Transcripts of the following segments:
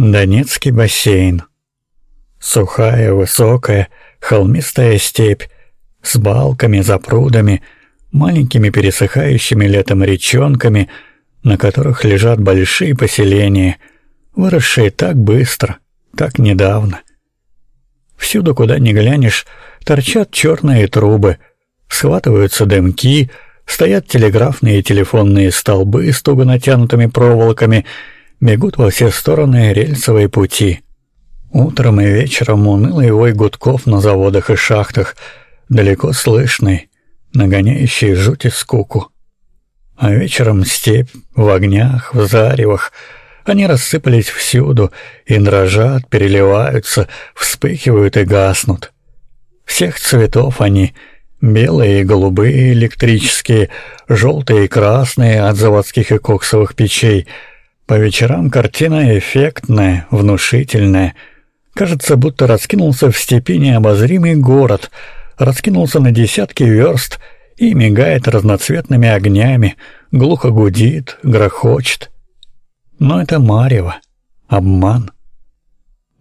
Донецкий бассейн. Сухая, высокая, холмистая степь с балками, запрудами, маленькими пересыхающими летом речонками, на которых лежат большие поселения, выросшие так быстро, так недавно. Всюду, куда ни глянешь, торчат черные трубы, схватываются дымки, стоят телеграфные и телефонные столбы с туго натянутыми проволоками — Бегут во все стороны рельсовые пути. Утром и вечером унылый вой гудков на заводах и шахтах, далеко слышный, нагоняющий жуть и скуку. А вечером степь в огнях, в заревах. Они рассыпались всюду и дрожат, переливаются, вспыхивают и гаснут. Всех цветов они — белые и голубые электрические, желтые и красные от заводских и коксовых печей — по вечерам картина эффектная, внушительная. Кажется, будто раскинулся в степи необозримый город, раскинулся на десятки верст и мигает разноцветными огнями, глухо гудит, грохочет. Но это марево, обман.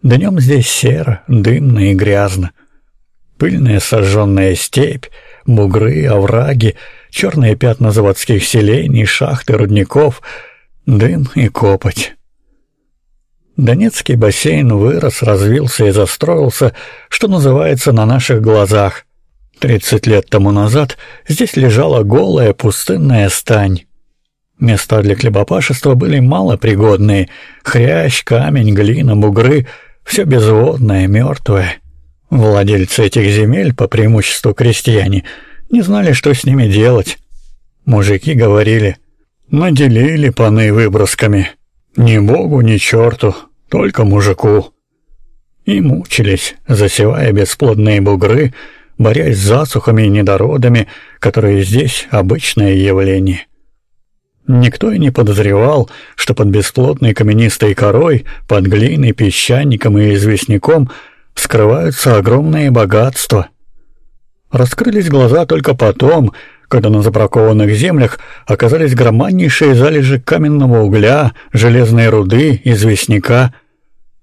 Днем здесь серо, дымно и грязно. Пыльная сожженная степь, бугры, овраги, черные пятна заводских селений, шахты, рудников — дым и копоть. Донецкий бассейн вырос, развился и застроился, что называется, на наших глазах. Тридцать лет тому назад здесь лежала голая пустынная стань. Места для хлебопашества были малопригодные. Хрящ, камень, глина, бугры — все безводное, мертвое. Владельцы этих земель, по преимуществу крестьяне, не знали, что с ними делать. Мужики говорили — Наделили паны выбросками. Ни богу, ни черту, только мужику. И мучились, засевая бесплодные бугры, борясь с засухами и недородами, которые здесь обычное явление. Никто и не подозревал, что под бесплотной каменистой корой, под глиной, песчаником и известняком скрываются огромные богатства. Раскрылись глаза только потом, когда на забракованных землях оказались громаднейшие залежи каменного угля, железной руды, известняка.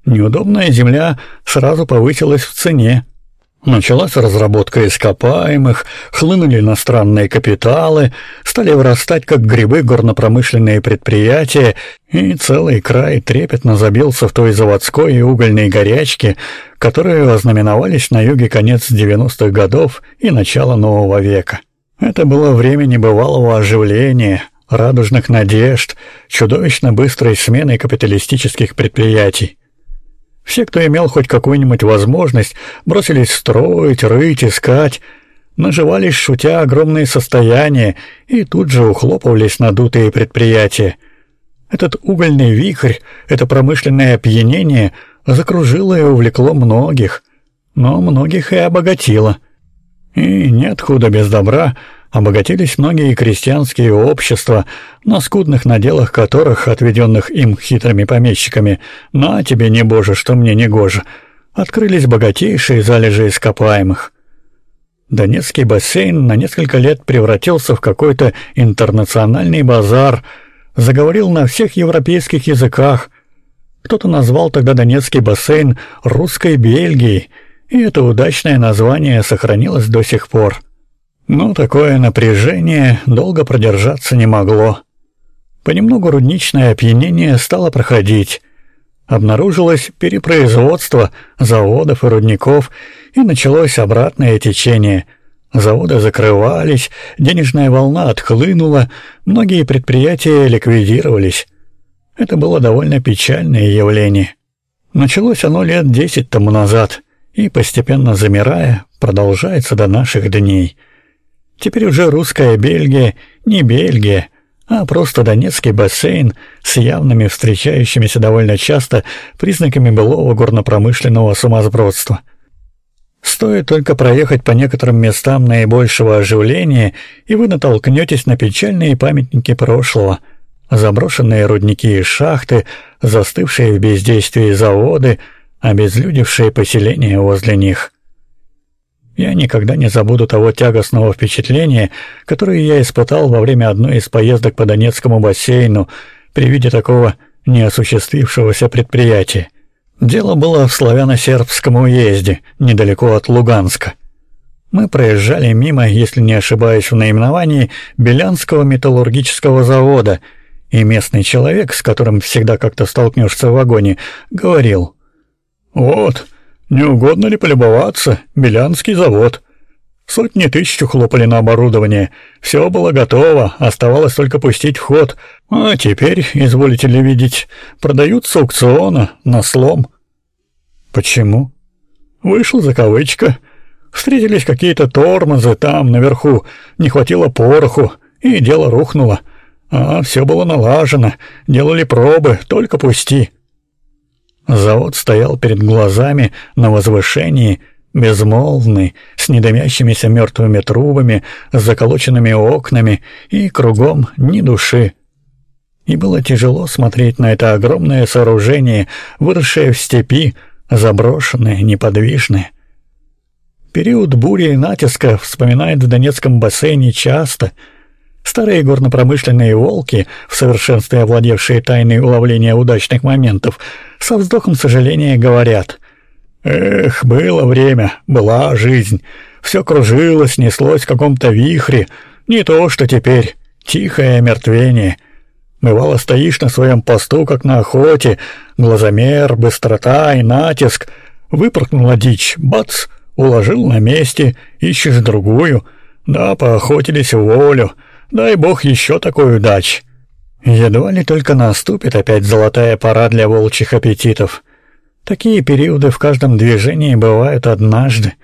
Неудобная земля сразу повысилась в цене. Началась разработка ископаемых, хлынули иностранные капиталы, стали вырастать как грибы горнопромышленные предприятия, и целый край трепетно забился в той заводской и угольной горячке, которые ознаменовались на юге конец 90-х годов и начало нового века. Это было время небывалого оживления, радужных надежд, чудовищно быстрой смены капиталистических предприятий. Все, кто имел хоть какую-нибудь возможность, бросились строить, рыть, искать, наживались, шутя, огромные состояния и тут же ухлопывались надутые предприятия. Этот угольный вихрь, это промышленное опьянение закружило и увлекло многих, но многих и обогатило — и нет худа без добра, обогатились многие крестьянские общества, на скудных наделах которых, отведенных им хитрыми помещиками, «на тебе, не боже, что мне не гоже», открылись богатейшие залежи ископаемых. Донецкий бассейн на несколько лет превратился в какой-то интернациональный базар, заговорил на всех европейских языках. Кто-то назвал тогда Донецкий бассейн «русской Бельгией», и это удачное название сохранилось до сих пор. Но такое напряжение долго продержаться не могло. Понемногу рудничное опьянение стало проходить. Обнаружилось перепроизводство заводов и рудников, и началось обратное течение. Заводы закрывались, денежная волна отхлынула, многие предприятия ликвидировались. Это было довольно печальное явление. Началось оно лет десять тому назад — и, постепенно замирая, продолжается до наших дней. Теперь уже русская Бельгия не Бельгия, а просто Донецкий бассейн с явными встречающимися довольно часто признаками былого горнопромышленного сумасбродства. Стоит только проехать по некоторым местам наибольшего оживления, и вы натолкнетесь на печальные памятники прошлого, заброшенные рудники и шахты, застывшие в бездействии заводы — обезлюдевшие поселения возле них. Я никогда не забуду того тягостного впечатления, которое я испытал во время одной из поездок по Донецкому бассейну при виде такого неосуществившегося предприятия. Дело было в славяно-сербском уезде, недалеко от Луганска. Мы проезжали мимо, если не ошибаюсь в наименовании, Белянского металлургического завода, и местный человек, с которым всегда как-то столкнешься в вагоне, говорил «Вот, не угодно ли полюбоваться, Белянский завод». Сотни тысяч ухлопали на оборудование. Все было готово, оставалось только пустить в ход. А теперь, изволите ли видеть, продают с аукциона на слом. Почему? Вышла закавычка. Встретились какие-то тормозы там, наверху. Не хватило пороху, и дело рухнуло. А все было налажено. Делали пробы, только пусти. Завод стоял перед глазами на возвышении, безмолвный, с недомящимися мертвыми трубами, с заколоченными окнами и кругом ни души. И было тяжело смотреть на это огромное сооружение, выросшее в степи, заброшенное, неподвижное. Период бури и натиска вспоминает в Донецком бассейне часто. Старые горно-промышленные волки, в совершенстве овладевшие тайной уловления удачных моментов, со вздохом сожаления говорят «Эх, было время, была жизнь, все кружилось, неслось в каком-то вихре, не то что теперь, тихое мертвение». Бывало, стоишь на своем посту, как на охоте, глазомер, быстрота и натиск. Выпорхнула дичь, бац, уложил на месте, ищешь другую. Да, поохотились в волю. Дай бог еще такой удачи. Едва ли только наступит опять золотая пора для волчьих аппетитов. Такие периоды в каждом движении бывают однажды.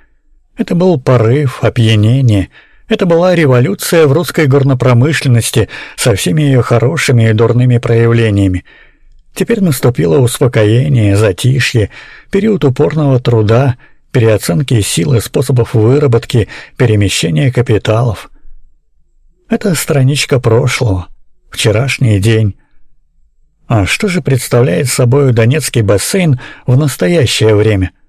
Это был порыв, опьянение — это была революция в русской горнопромышленности со всеми ее хорошими и дурными проявлениями. Теперь наступило успокоение, затишье, период упорного труда, переоценки сил и способов выработки, перемещения капиталов. Это страничка прошлого, вчерашний день. А что же представляет собой Донецкий бассейн в настоящее время –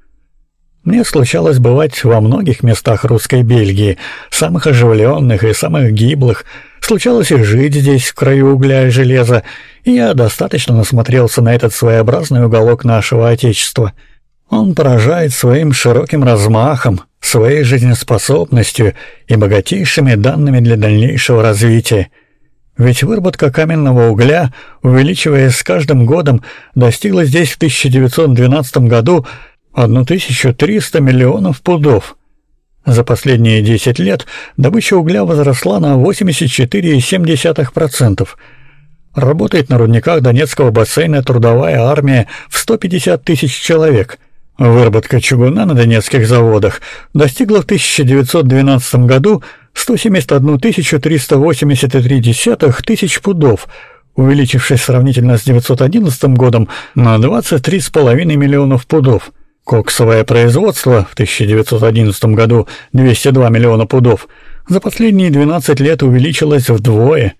мне случалось бывать во многих местах русской Бельгии, самых оживленных и самых гиблых. Случалось и жить здесь, в краю угля и железа, и я достаточно насмотрелся на этот своеобразный уголок нашего Отечества. Он поражает своим широким размахом, своей жизнеспособностью и богатейшими данными для дальнейшего развития. Ведь выработка каменного угля, увеличиваясь с каждым годом, достигла здесь в 1912 году 1300 миллионов пудов. За последние 10 лет добыча угля возросла на 84,7%. Работает на рудниках Донецкого бассейна трудовая армия в 150 тысяч человек. Выработка чугуна на донецких заводах достигла в 1912 году 171 383 тысяч пудов, увеличившись сравнительно с 1911 годом на 23,5 миллионов пудов. Коксовое производство в 1911 году 202 миллиона пудов за последние 12 лет увеличилось вдвое.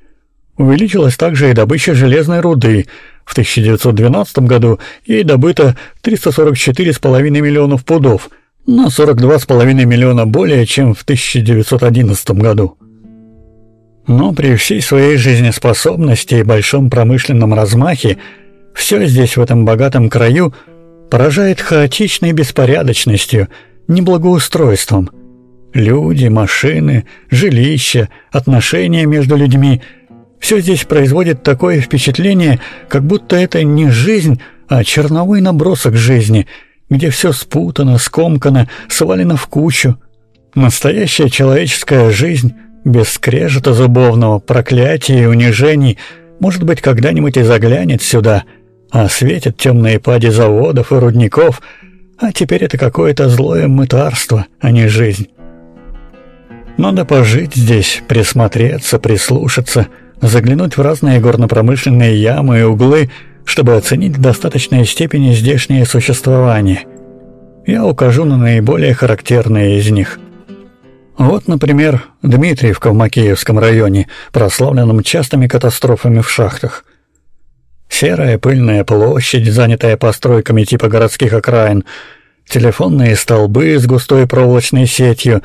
Увеличилась также и добыча железной руды. В 1912 году ей добыто 344,5 миллионов пудов, на 42,5 миллиона более, чем в 1911 году. Но при всей своей жизнеспособности и большом промышленном размахе все здесь, в этом богатом краю, поражает хаотичной беспорядочностью, неблагоустройством. Люди, машины, жилища, отношения между людьми – все здесь производит такое впечатление, как будто это не жизнь, а черновой набросок жизни, где все спутано, скомкано, свалено в кучу. Настоящая человеческая жизнь, без скрежета зубовного, проклятий и унижений, может быть, когда-нибудь и заглянет сюда – а светят темные пади заводов и рудников, а теперь это какое-то злое мытарство, а не жизнь. Надо пожить здесь, присмотреться, прислушаться, заглянуть в разные горно-промышленные ямы и углы, чтобы оценить в достаточной степени здешнее существование. Я укажу на наиболее характерные из них. Вот, например, Дмитриевка в Макеевском районе, прославленном частыми катастрофами в шахтах – Серая пыльная площадь, занятая постройками типа городских окраин, телефонные столбы с густой проволочной сетью,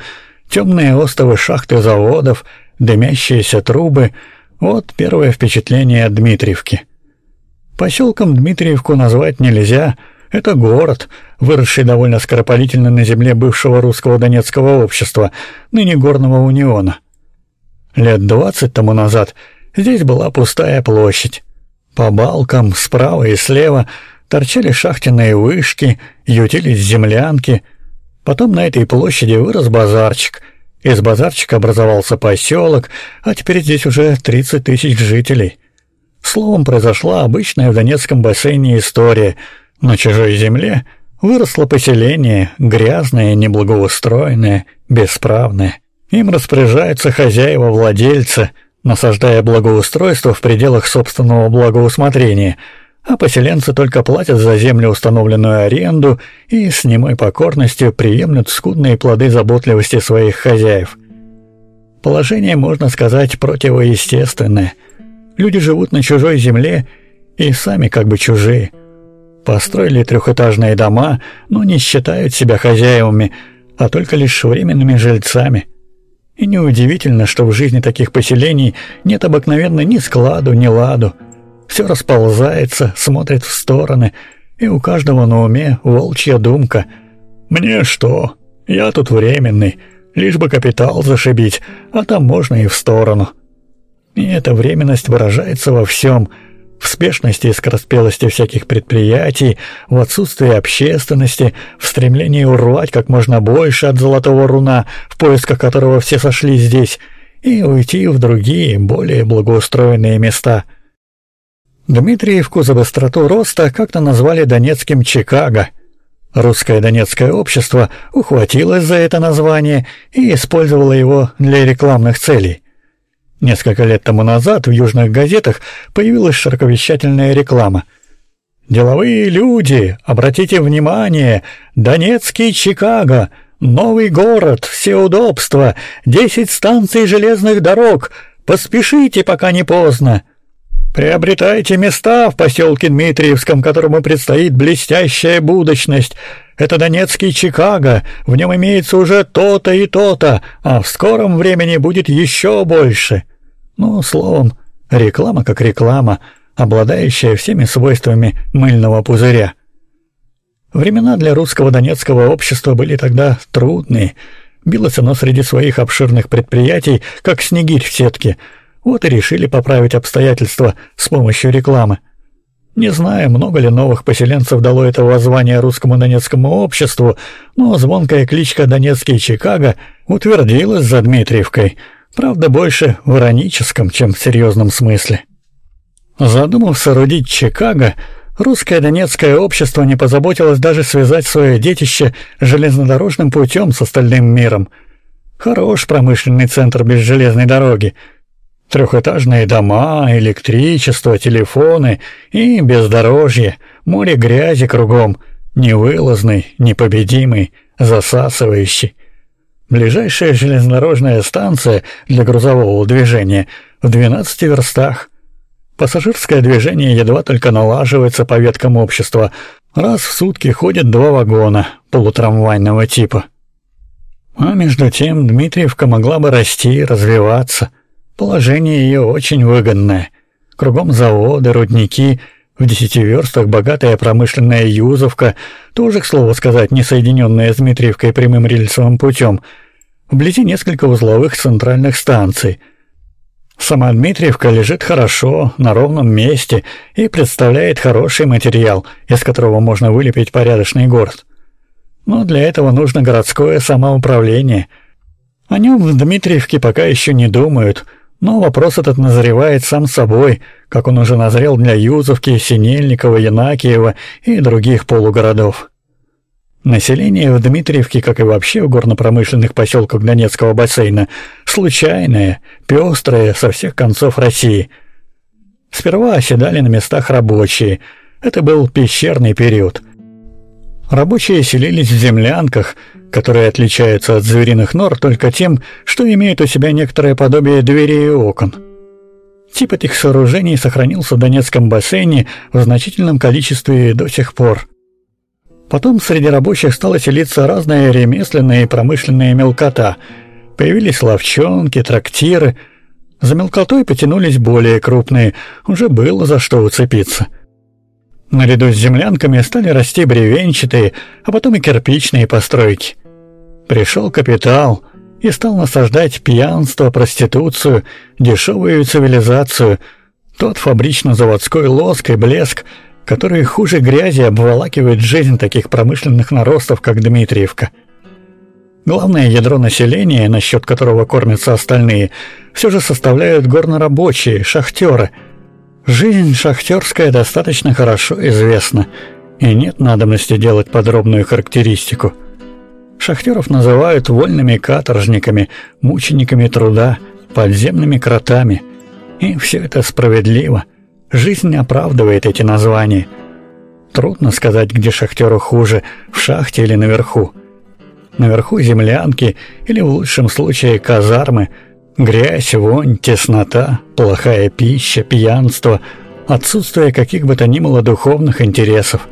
темные остовы шахты заводов, дымящиеся трубы — вот первое впечатление от Дмитриевки. Поселком Дмитриевку назвать нельзя. Это город, выросший довольно скоропалительно на земле бывшего русского донецкого общества, ныне Горного униона. Лет двадцать тому назад здесь была пустая площадь. По балкам справа и слева торчали шахтенные вышки, ютились землянки. Потом на этой площади вырос базарчик. Из базарчика образовался поселок, а теперь здесь уже 30 тысяч жителей. Словом, произошла обычная в Донецком бассейне история. На чужой земле выросло поселение, грязное, неблагоустроенное, бесправное. Им распоряжаются хозяева-владельцы, насаждая благоустройство в пределах собственного благоусмотрения, а поселенцы только платят за землю установленную аренду и с немой покорностью приемлют скудные плоды заботливости своих хозяев. Положение, можно сказать, противоестественное. Люди живут на чужой земле и сами как бы чужие. Построили трехэтажные дома, но не считают себя хозяевами, а только лишь временными жильцами – и неудивительно, что в жизни таких поселений нет обыкновенно ни складу, ни ладу. Все расползается, смотрит в стороны, и у каждого на уме волчья думка. «Мне что? Я тут временный, лишь бы капитал зашибить, а там можно и в сторону». И эта временность выражается во всем – в спешности и скороспелости всяких предприятий, в отсутствии общественности, в стремлении урвать как можно больше от золотого руна, в поисках которого все сошли здесь, и уйти в другие, более благоустроенные места. Дмитриевку за быстроту роста как-то назвали Донецким Чикаго. Русское Донецкое общество ухватилось за это название и использовало его для рекламных целей – Несколько лет тому назад в южных газетах появилась широковещательная реклама. «Деловые люди, обратите внимание, Донецкий Чикаго, новый город, все удобства, десять станций железных дорог, поспешите, пока не поздно». Приобретайте места в поселке Дмитриевском, которому предстоит блестящая будущность. Это Донецкий Чикаго, в нем имеется уже то-то и то-то, а в скором времени будет еще больше. Ну, словом, реклама как реклама, обладающая всеми свойствами мыльного пузыря. Времена для русского донецкого общества были тогда трудные. Билось оно среди своих обширных предприятий, как снегирь в сетке. Вот и решили поправить обстоятельства с помощью рекламы. Не знаю, много ли новых поселенцев дало это воззвание русскому донецкому обществу, но звонкая кличка «Донецкий Чикаго» утвердилась за Дмитриевкой — Правда, больше в ироническом, чем в серьезном смысле. Задумав соорудить Чикаго, русское донецкое общество не позаботилось даже связать свое детище железнодорожным путем с остальным миром. Хорош промышленный центр без железной дороги. Трехэтажные дома, электричество, телефоны и бездорожье, море грязи кругом, невылазный, непобедимый, засасывающий. Ближайшая железнодорожная станция для грузового движения в 12 верстах. Пассажирское движение едва только налаживается по веткам общества. Раз в сутки ходят два вагона полутрамвайного типа. А между тем Дмитриевка могла бы расти и развиваться. Положение ее очень выгодное. Кругом заводы, рудники, в десяти верстах богатая промышленная Юзовка, тоже, к слову сказать, не соединенная с Дмитриевкой прямым рельсовым путем, вблизи несколько узловых центральных станций. Сама Дмитриевка лежит хорошо, на ровном месте и представляет хороший материал, из которого можно вылепить порядочный город. Но для этого нужно городское самоуправление. О нем в Дмитриевке пока еще не думают – но вопрос этот назревает сам собой, как он уже назрел для Юзовки, Синельникова, Янакиева и других полугородов. Население в Дмитриевке, как и вообще в горно-промышленных поселках Донецкого бассейна, случайное, пестрое со всех концов России. Сперва оседали на местах рабочие. Это был пещерный период. Рабочие селились в землянках – которые отличаются от звериных нор только тем, что имеют у себя некоторое подобие дверей и окон. Тип этих сооружений сохранился в Донецком бассейне в значительном количестве до сих пор. Потом среди рабочих стала селиться разная ремесленная и промышленная мелкота. Появились ловчонки, трактиры. За мелкотой потянулись более крупные, уже было за что уцепиться. Наряду с землянками стали расти бревенчатые, а потом и кирпичные постройки. Пришел капитал и стал насаждать пьянство, проституцию, дешевую цивилизацию, тот фабрично-заводской лоск и блеск, который хуже грязи обволакивает жизнь таких промышленных наростов, как Дмитриевка. Главное ядро населения, насчет которого кормятся остальные, все же составляют горнорабочие, шахтеры – Жизнь шахтерская достаточно хорошо известна, и нет надобности делать подробную характеристику. Шахтеров называют вольными каторжниками, мучениками труда, подземными кротами. И все это справедливо. Жизнь оправдывает эти названия. Трудно сказать, где шахтеру хуже, в шахте или наверху. Наверху землянки или в лучшем случае казармы – Грязь, вонь, теснота, плохая пища, пьянство, отсутствие каких бы то ни было духовных интересов.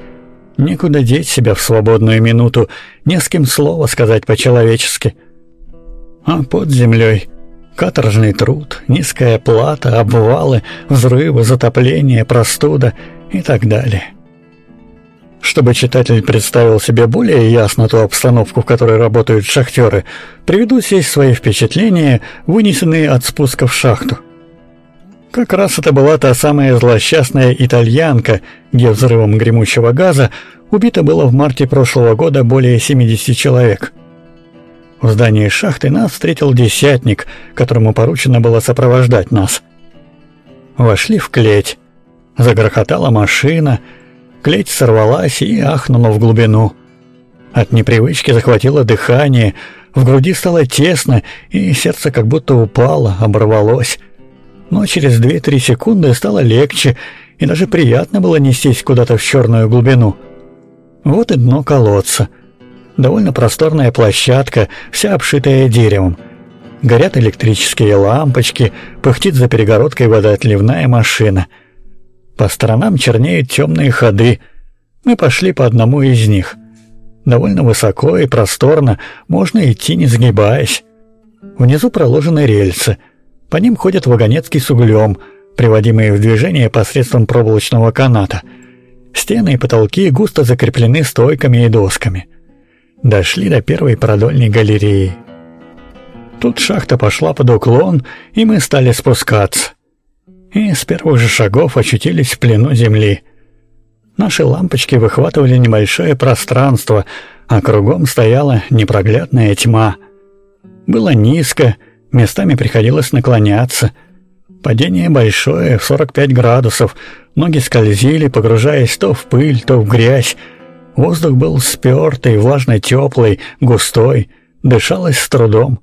Некуда деть себя в свободную минуту, не с кем слова сказать по-человечески. А под землей каторжный труд, низкая плата, обвалы, взрывы, затопление, простуда и так далее. Чтобы читатель представил себе более ясно ту обстановку, в которой работают шахтеры, приведу здесь свои впечатления, вынесенные от спуска в шахту. Как раз это была та самая злосчастная итальянка, где взрывом гремучего газа убито было в марте прошлого года более 70 человек. В здании шахты нас встретил десятник, которому поручено было сопровождать нас. Вошли в клеть. Загрохотала машина — Клеть сорвалась и ахнула в глубину. От непривычки захватило дыхание, в груди стало тесно, и сердце как будто упало, оборвалось. Но через 2-3 секунды стало легче, и даже приятно было нестись куда-то в черную глубину. Вот и дно колодца. Довольно просторная площадка, вся обшитая деревом. Горят электрические лампочки, пыхтит за перегородкой водоотливная машина — по сторонам чернеют темные ходы. Мы пошли по одному из них. Довольно высоко и просторно, можно идти не сгибаясь. Внизу проложены рельсы. По ним ходит вагонетки с углем, приводимые в движение посредством проволочного каната. Стены и потолки густо закреплены стойками и досками. Дошли до первой продольной галереи. Тут шахта пошла под уклон, и мы стали спускаться и с первых же шагов очутились в плену земли. Наши лампочки выхватывали небольшое пространство, а кругом стояла непроглядная тьма. Было низко, местами приходилось наклоняться. Падение большое, в 45 градусов, ноги скользили, погружаясь то в пыль, то в грязь. Воздух был спёртый, влажно-теплый, густой, дышалось с трудом.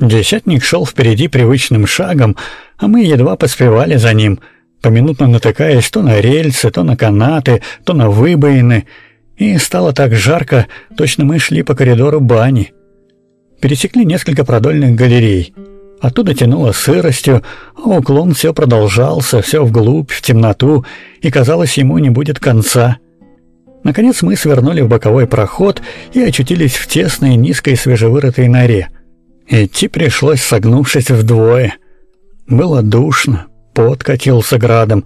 Десятник шел впереди привычным шагом, а мы едва поспевали за ним, поминутно натыкаясь то на рельсы, то на канаты, то на выбоины, и стало так жарко, точно мы шли по коридору бани. Пересекли несколько продольных галерей. Оттуда тянуло сыростью, а уклон все продолжался, все вглубь, в темноту, и казалось, ему не будет конца. Наконец мы свернули в боковой проход и очутились в тесной, низкой, свежевырытой норе. Идти пришлось, согнувшись вдвое. Было душно, пот катился градом.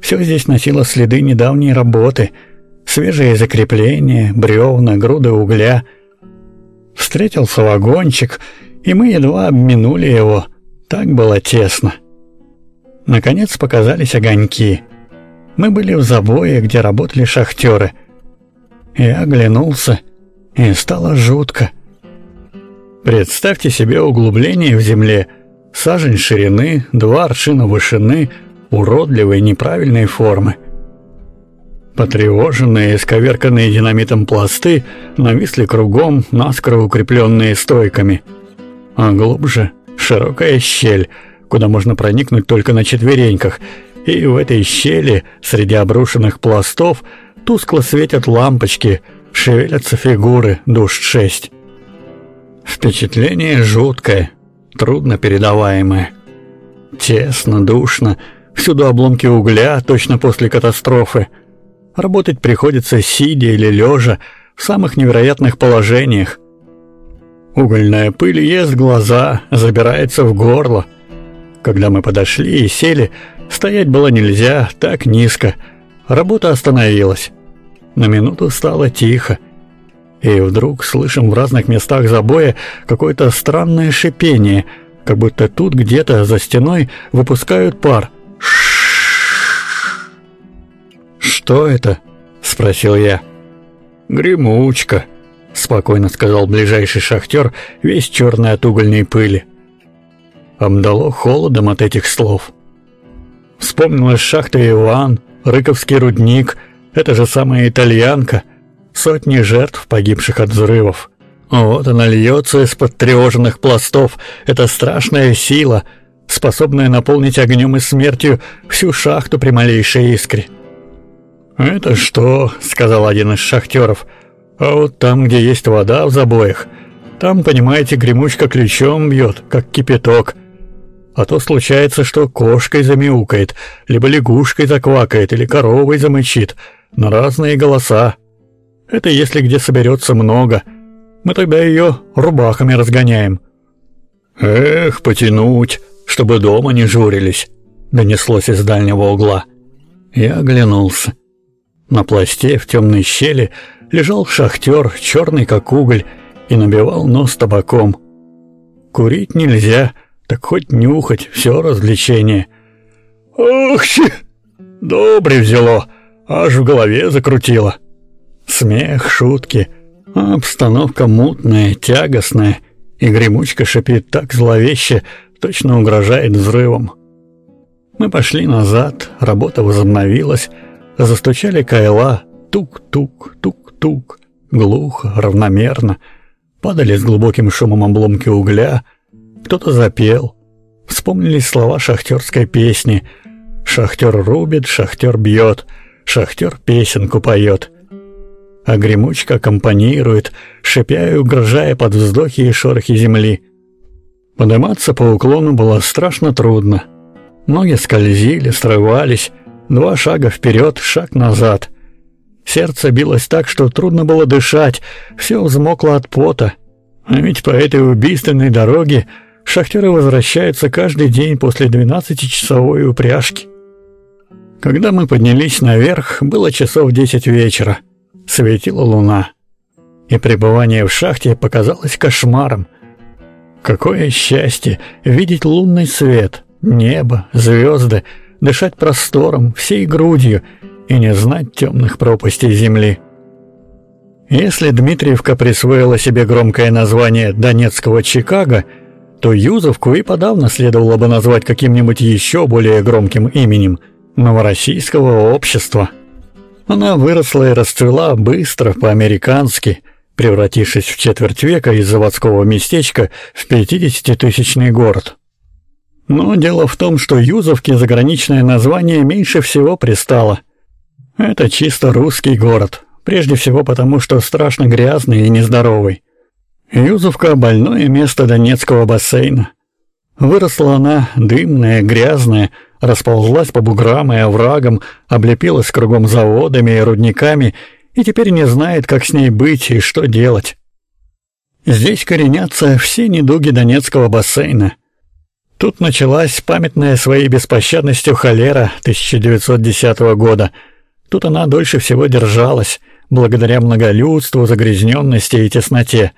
Все здесь носило следы недавней работы. Свежие закрепления, бревна, груды угля. Встретился вагончик, и мы едва обминули его. Так было тесно. Наконец показались огоньки. Мы были в забое, где работали шахтеры. Я оглянулся, и стало жутко. Представьте себе углубление в земле, сажень ширины, два аршина вышины, уродливой неправильной формы. Потревоженные, исковерканные динамитом пласты нависли кругом, наскоро укрепленные стойками. А глубже широкая щель, куда можно проникнуть только на четвереньках, и в этой щели, среди обрушенных пластов, тускло светят лампочки, шевелятся фигуры душ шесть. Впечатление жуткое, трудно передаваемое. Тесно, душно, всюду обломки угля, точно после катастрофы. Работать приходится сидя или лежа, в самых невероятных положениях. Угольная пыль ест глаза, забирается в горло. Когда мы подошли и сели, стоять было нельзя, так низко, работа остановилась. На минуту стало тихо. И вдруг слышим в разных местах забоя какое-то странное шипение, как будто тут где-то за стеной выпускают пар. «Что это?» — спросил я. «Гремучка», — спокойно сказал ближайший шахтер, весь черный от угольной пыли. Обдало холодом от этих слов. Вспомнилась шахта Иван, Рыковский рудник, это же самая итальянка, сотни жертв, погибших от взрывов. Вот она льется из-под тревоженных пластов, это страшная сила, способная наполнить огнем и смертью всю шахту при малейшей искре. «Это что?» — сказал один из шахтеров. «А вот там, где есть вода в забоях, там, понимаете, гремучка ключом бьет, как кипяток. А то случается, что кошкой замяукает, либо лягушкой заквакает, или коровой замычит, на разные голоса. Это если где соберется много. Мы тогда ее рубахами разгоняем». «Эх, потянуть, чтобы дома не журились», — донеслось из дальнего угла. Я оглянулся. На пласте в темной щели лежал шахтер, черный как уголь, и набивал нос табаком. Курить нельзя, так хоть нюхать, все развлечение. «Ох, щи! Добре взяло, аж в голове закрутило». Смех, шутки, а обстановка мутная, тягостная, и гремучка шипит так зловеще, точно угрожает взрывом. Мы пошли назад, работа возобновилась, Застучали кайла, тук-тук, тук-тук, глухо, равномерно. Падали с глубоким шумом обломки угля. Кто-то запел. Вспомнились слова шахтерской песни. «Шахтер рубит, шахтер бьет, шахтер песенку поет». А гремучка аккомпанирует, шипя и угрожая под вздохи и шорохи земли. Подниматься по уклону было страшно трудно. Ноги скользили, срывались, Два шага вперед, шаг назад. Сердце билось так, что трудно было дышать, все взмокло от пота. А ведь по этой убийственной дороге шахтеры возвращаются каждый день после двенадцатичасовой упряжки. Когда мы поднялись наверх, было часов десять вечера. Светила луна. И пребывание в шахте показалось кошмаром. Какое счастье видеть лунный свет, небо, звезды, дышать простором, всей грудью и не знать темных пропастей земли. Если Дмитриевка присвоила себе громкое название Донецкого Чикаго, то Юзовку и подавно следовало бы назвать каким-нибудь еще более громким именем Новороссийского общества. Она выросла и расцвела быстро, по-американски, превратившись в четверть века из заводского местечка в 50-тысячный город. Но дело в том, что Юзовке заграничное название меньше всего пристало. Это чисто русский город, прежде всего потому, что страшно грязный и нездоровый. Юзовка — больное место Донецкого бассейна. Выросла она дымная, грязная, расползлась по буграм и оврагам, облепилась кругом заводами и рудниками и теперь не знает, как с ней быть и что делать. Здесь коренятся все недуги Донецкого бассейна. Тут началась памятная своей беспощадностью холера 1910 года. Тут она дольше всего держалась, благодаря многолюдству, загрязненности и тесноте.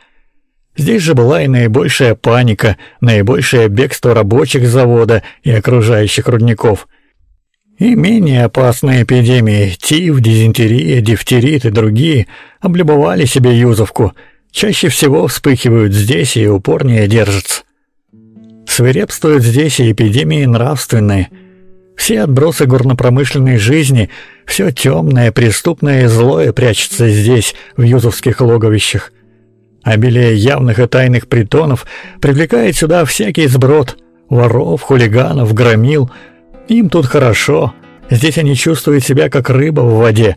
Здесь же была и наибольшая паника, наибольшее бегство рабочих завода и окружающих рудников. И менее опасные эпидемии – тиф, дизентерия, дифтерит и другие – облюбовали себе Юзовку. Чаще всего вспыхивают здесь и упорнее держатся. Свирепствуют здесь и эпидемии нравственные. Все отбросы горнопромышленной жизни, все темное, преступное и злое прячется здесь, в юзовских логовищах. Обилие явных и тайных притонов привлекает сюда всякий сброд, воров, хулиганов, громил. Им тут хорошо, здесь они чувствуют себя как рыба в воде.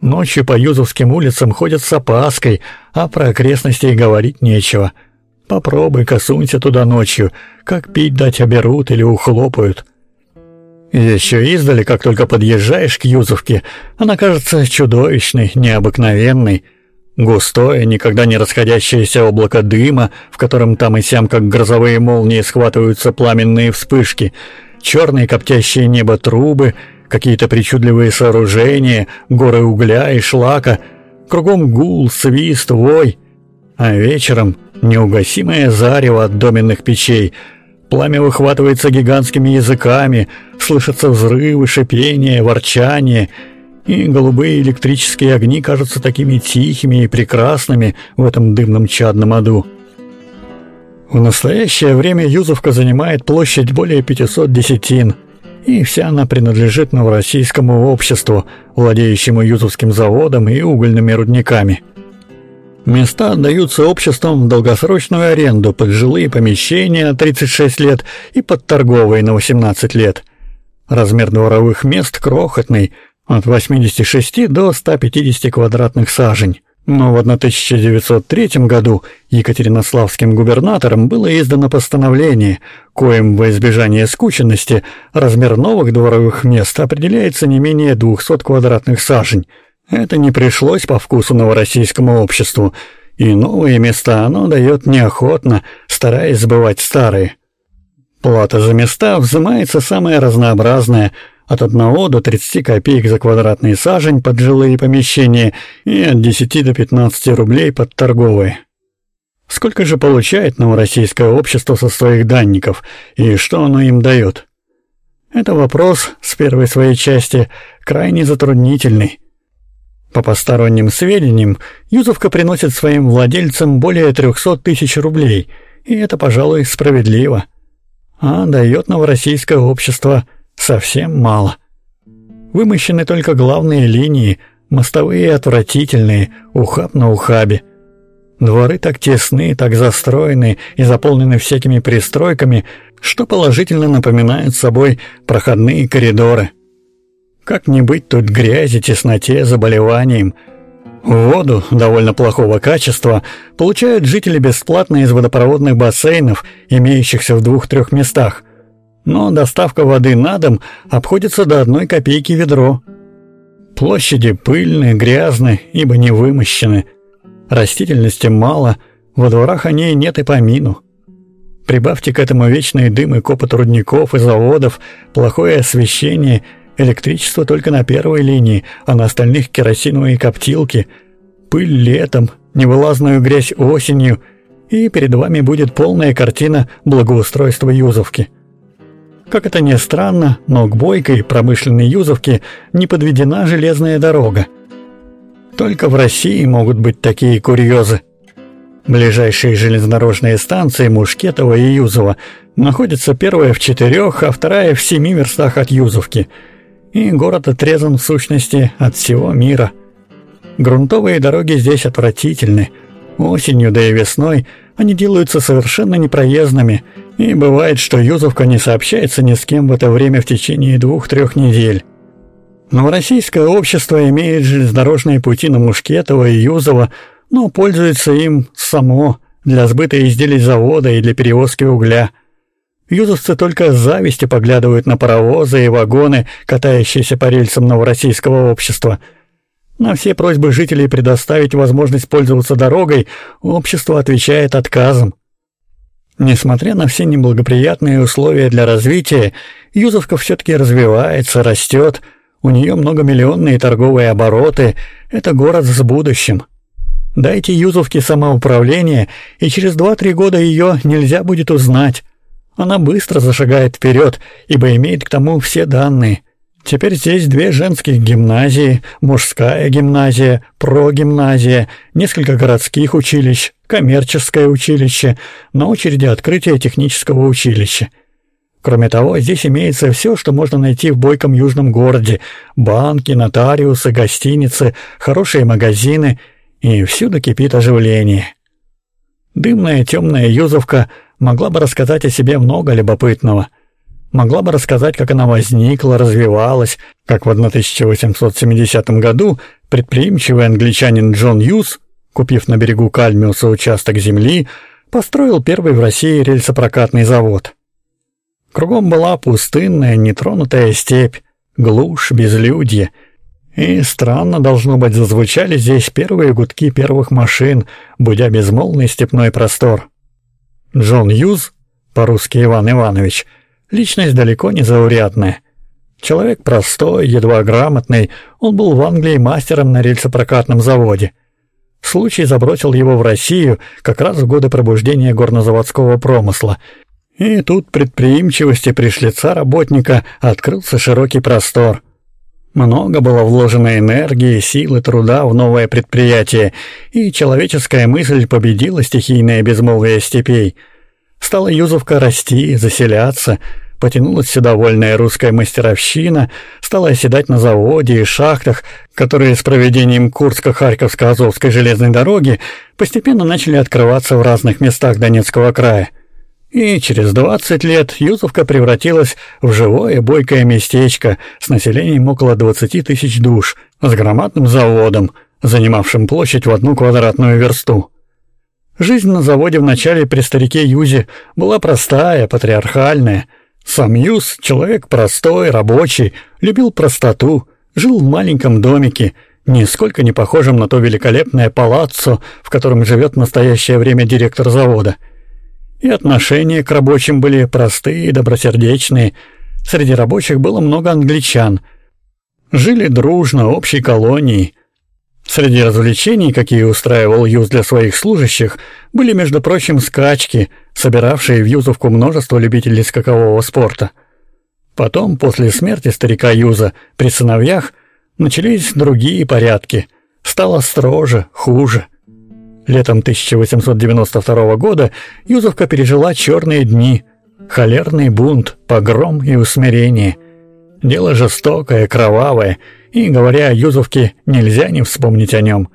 Ночью по юзовским улицам ходят с опаской, а про окрестности и говорить нечего — Попробуй-ка туда ночью, как пить дать оберут или ухлопают. Еще издали, как только подъезжаешь к Юзовке, она кажется чудовищной, необыкновенной. Густое, никогда не расходящееся облако дыма, в котором там и сям, как грозовые молнии, схватываются пламенные вспышки, черные коптящие небо трубы, какие-то причудливые сооружения, горы угля и шлака, кругом гул, свист, вой. А вечером неугасимое зарево от доменных печей, пламя выхватывается гигантскими языками, слышатся взрывы, шипение, ворчание, и голубые электрические огни кажутся такими тихими и прекрасными в этом дымном чадном аду. В настоящее время Юзовка занимает площадь более 500 десятин, и вся она принадлежит новороссийскому обществу, владеющему Юзовским заводом и угольными рудниками. Места отдаются обществам в долгосрочную аренду под жилые помещения на 36 лет и под торговые на 18 лет. Размер дворовых мест крохотный, от 86 до 150 квадратных сажень. Но в 1903 году Екатеринославским губернатором было издано постановление, коим во избежание скученности размер новых дворовых мест определяется не менее 200 квадратных сажень. Это не пришлось по вкусу новороссийскому обществу, и новые места оно дает неохотно, стараясь сбывать старые. Плата за места взимается самая разнообразная – от 1 до 30 копеек за квадратный сажень под жилые помещения и от 10 до 15 рублей под торговые. Сколько же получает новороссийское общество со своих данников и что оно им дает? Это вопрос с первой своей части крайне затруднительный. По посторонним сведениям, Юзовка приносит своим владельцам более 300 тысяч рублей, и это, пожалуй, справедливо. А дает новороссийское общество – совсем мало. Вымощены только главные линии, мостовые отвратительные, ухаб на ухабе. Дворы так тесны, так застроены и заполнены всякими пристройками, что положительно напоминают собой проходные коридоры. Как не быть тут грязи, тесноте, заболеваниям? Воду довольно плохого качества получают жители бесплатно из водопроводных бассейнов, имеющихся в двух-трех местах – но доставка воды на дом обходится до одной копейки ведро. Площади пыльные, грязные, ибо не вымощены. Растительности мало, во дворах о ней нет и помину. Прибавьте к этому вечный дым и копот рудников и заводов, плохое освещение, электричество только на первой линии, а на остальных керосиновые коптилки, пыль летом, невылазную грязь осенью, и перед вами будет полная картина благоустройства Юзовки. Как это ни странно, но к бойкой промышленной Юзовке не подведена железная дорога. Только в России могут быть такие курьезы. Ближайшие железнодорожные станции Мушкетова и Юзова находятся первая в четырех, а вторая в семи верстах от Юзовки. И город отрезан в сущности от всего мира. Грунтовые дороги здесь отвратительны. Осенью да и весной они делаются совершенно непроездными – и бывает, что Юзовка не сообщается ни с кем в это время в течение двух-трех недель. Но российское общество имеет железнодорожные пути на Мушкетово и Юзово, но пользуется им само для сбыта изделий завода и для перевозки угля. Юзовцы только с завистью поглядывают на паровозы и вагоны, катающиеся по рельсам новороссийского общества. На все просьбы жителей предоставить возможность пользоваться дорогой общество отвечает отказом. Несмотря на все неблагоприятные условия для развития, Юзовка все-таки развивается, растет, у нее многомиллионные торговые обороты, это город с будущим. Дайте Юзовке самоуправление, и через 2-3 года ее нельзя будет узнать. Она быстро зашагает вперед, ибо имеет к тому все данные. Теперь здесь две женских гимназии, мужская гимназия, прогимназия, несколько городских училищ, коммерческое училище, на очереди открытие технического училища. Кроме того, здесь имеется все, что можно найти в бойком южном городе: банки, нотариусы, гостиницы, хорошие магазины, и всюду кипит оживление. Дымная темная Юзовка могла бы рассказать о себе много любопытного. Могла бы рассказать, как она возникла, развивалась, как в 1870 году предприимчивый англичанин Джон Юз купив на берегу Кальмиуса участок земли, построил первый в России рельсопрокатный завод. Кругом была пустынная, нетронутая степь, глушь, безлюдье. И странно, должно быть, зазвучали здесь первые гудки первых машин, будя безмолвный степной простор. Джон Юз, по-русски Иван Иванович, личность далеко не заурядная. Человек простой, едва грамотный, он был в Англии мастером на рельсопрокатном заводе. Случай забросил его в Россию как раз в годы пробуждения горнозаводского промысла. И тут предприимчивости пришлица работника открылся широкий простор. Много было вложено энергии, силы, труда в новое предприятие, и человеческая мысль победила стихийное безмолвие степей. Стала Юзовка расти, заселяться, потянулась сюда вольная русская мастеровщина, стала оседать на заводе и шахтах, которые с проведением Курско-Харьковско-Азовской железной дороги постепенно начали открываться в разных местах Донецкого края. И через 20 лет Юзовка превратилась в живое бойкое местечко с населением около 20 тысяч душ, с громадным заводом, занимавшим площадь в одну квадратную версту. Жизнь на заводе в начале при старике Юзе была простая, патриархальная. Сам Юз, человек простой, рабочий, любил простоту, жил в маленьком домике, нисколько не похожем на то великолепное палаццо, в котором живет в настоящее время директор завода — и отношения к рабочим были простые, добросердечные. Среди рабочих было много англичан. Жили дружно, общей колонией. Среди развлечений, какие устраивал Юз для своих служащих, были, между прочим, скачки, собиравшие в Юзовку множество любителей скакового спорта. Потом, после смерти старика Юза, при сыновьях, начались другие порядки. Стало строже, хуже. Летом 1892 года Юзовка пережила черные дни, холерный бунт, погром и усмирение. Дело жестокое, кровавое, и, говоря о Юзовке, нельзя не вспомнить о нем.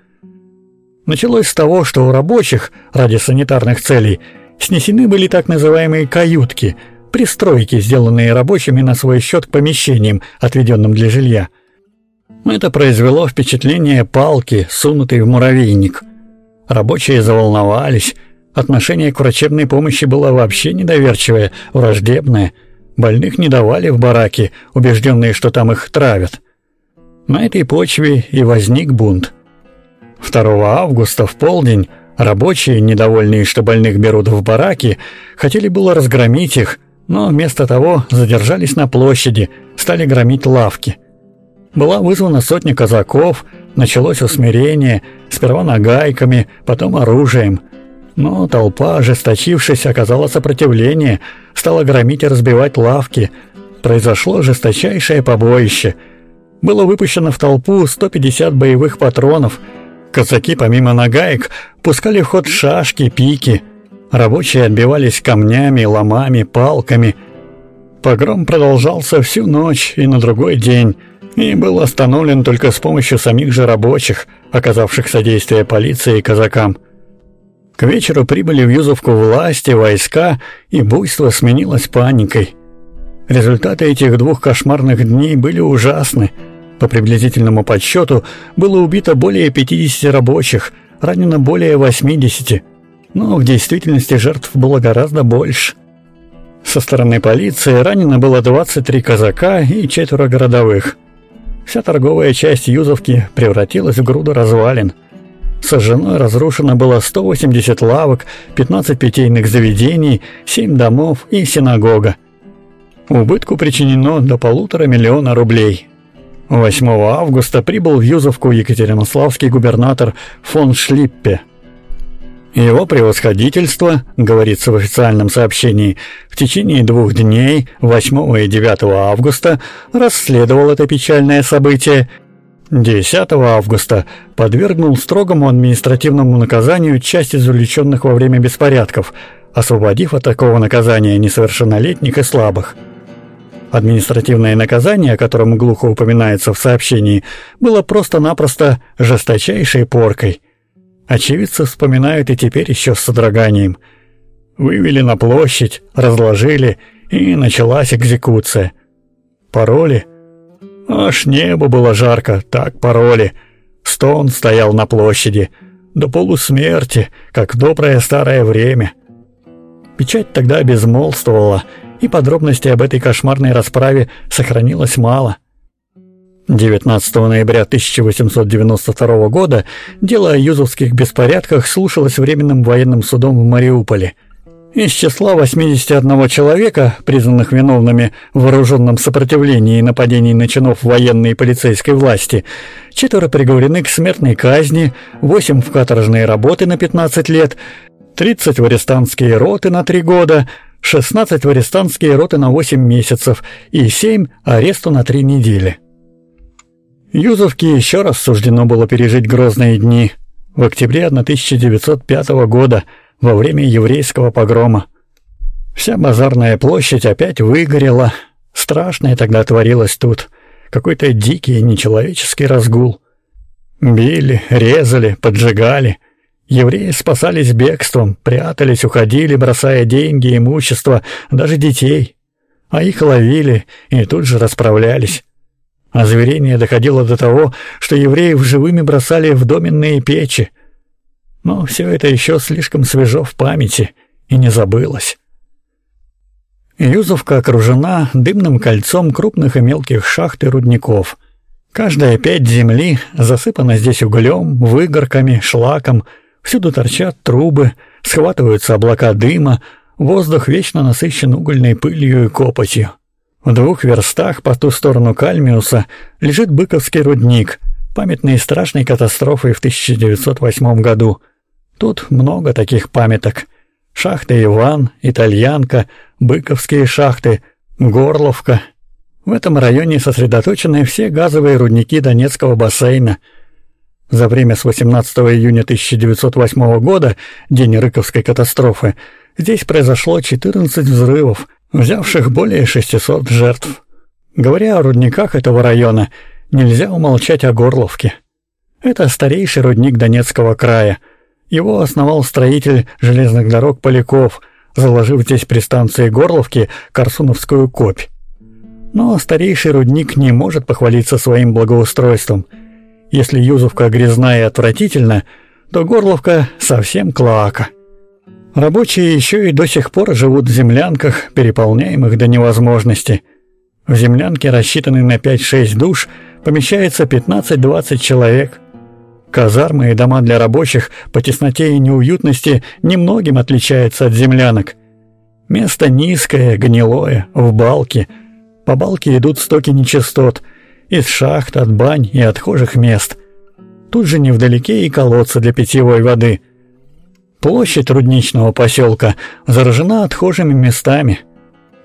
Началось с того, что у рабочих, ради санитарных целей, снесены были так называемые «каютки», пристройки, сделанные рабочими на свой счет к помещениям, отведенным для жилья. Это произвело впечатление палки, сунутой в муравейник – Рабочие заволновались. Отношение к врачебной помощи было вообще недоверчивое, враждебное. Больных не давали в бараки, убежденные, что там их травят. На этой почве и возник бунт. 2 августа в полдень рабочие, недовольные, что больных берут в бараки, хотели было разгромить их, но вместо того задержались на площади, стали громить лавки. Была вызвана сотня казаков, началось усмирение – Сперва нагайками, потом оружием. Но толпа, ожесточившись, оказала сопротивление, стала громить и разбивать лавки. Произошло жесточайшее побоище. Было выпущено в толпу 150 боевых патронов. Казаки, помимо нагаек, пускали в ход шашки, пики. Рабочие отбивались камнями, ломами, палками. Погром продолжался всю ночь и на другой день и был остановлен только с помощью самих же рабочих, оказавших содействие полиции и казакам. К вечеру прибыли в Юзовку власти, войска, и буйство сменилось паникой. Результаты этих двух кошмарных дней были ужасны. По приблизительному подсчету было убито более 50 рабочих, ранено более 80, но в действительности жертв было гораздо больше. Со стороны полиции ранено было 23 казака и четверо городовых – Вся торговая часть Юзовки превратилась в груду развалин. Сожжено и разрушено было 180 лавок, 15 питейных заведений, 7 домов и синагога. Убытку причинено до полутора миллиона рублей. 8 августа прибыл в Юзовку екатеринославский губернатор фон Шлиппе – его превосходительство, говорится в официальном сообщении, в течение двух дней, 8 и 9 августа, расследовал это печальное событие. 10 августа подвергнул строгому административному наказанию часть извлеченных во время беспорядков, освободив от такого наказания несовершеннолетних и слабых. Административное наказание, о котором глухо упоминается в сообщении, было просто-напросто жесточайшей поркой – Очевидцы вспоминают и теперь еще с содроганием. Вывели на площадь, разложили, и началась экзекуция. Пароли? Аж небо было жарко, так пароли. Стон стоял на площади. До полусмерти, как доброе старое время. Печать тогда безмолвствовала, и подробностей об этой кошмарной расправе сохранилось мало. 19 ноября 1892 года дело о юзовских беспорядках слушалось Временным военным судом в Мариуполе. Из числа 81 человека, признанных виновными в вооруженном сопротивлении и нападении на чинов военной и полицейской власти, четверо приговорены к смертной казни, 8 в каторжные работы на 15 лет, 30 в арестантские роты на 3 года, 16 в арестантские роты на 8 месяцев и 7 аресту на 3 недели. Юзовке еще раз суждено было пережить грозные дни. В октябре 1905 года – во время еврейского погрома. Вся базарная площадь опять выгорела. Страшное тогда творилось тут. Какой-то дикий нечеловеческий разгул. Били, резали, поджигали. Евреи спасались бегством, прятались, уходили, бросая деньги, имущество, даже детей. А их ловили и тут же расправлялись. Озверение доходило до того, что евреев живыми бросали в доменные печи, но все это еще слишком свежо в памяти и не забылось. Юзовка окружена дымным кольцом крупных и мелких шахт и рудников. Каждая пять земли засыпана здесь углем, выгорками, шлаком, всюду торчат трубы, схватываются облака дыма, воздух вечно насыщен угольной пылью и копотью. В двух верстах по ту сторону Кальмиуса лежит Быковский рудник, памятный страшной катастрофой в 1908 году — Тут много таких памяток. Шахта Иван, Итальянка, Быковские шахты, Горловка. В этом районе сосредоточены все газовые рудники Донецкого бассейна. За время с 18 июня 1908 года, день Рыковской катастрофы, здесь произошло 14 взрывов, взявших более 600 жертв. Говоря о рудниках этого района, нельзя умолчать о Горловке. Это старейший рудник Донецкого края – его основал строитель железных дорог Поляков, заложив здесь при станции Горловки Корсуновскую копь. Но старейший рудник не может похвалиться своим благоустройством. Если Юзовка грязная и отвратительна, то Горловка совсем клоака. Рабочие еще и до сих пор живут в землянках, переполняемых до невозможности. В землянке, рассчитанной на 5-6 душ, помещается 15-20 человек – Казармы и дома для рабочих по тесноте и неуютности немногим отличаются от землянок. Место низкое, гнилое, в балке. По балке идут стоки нечистот, из шахт, от бань и отхожих мест. Тут же невдалеке и колодцы для питьевой воды. Площадь рудничного поселка заражена отхожими местами.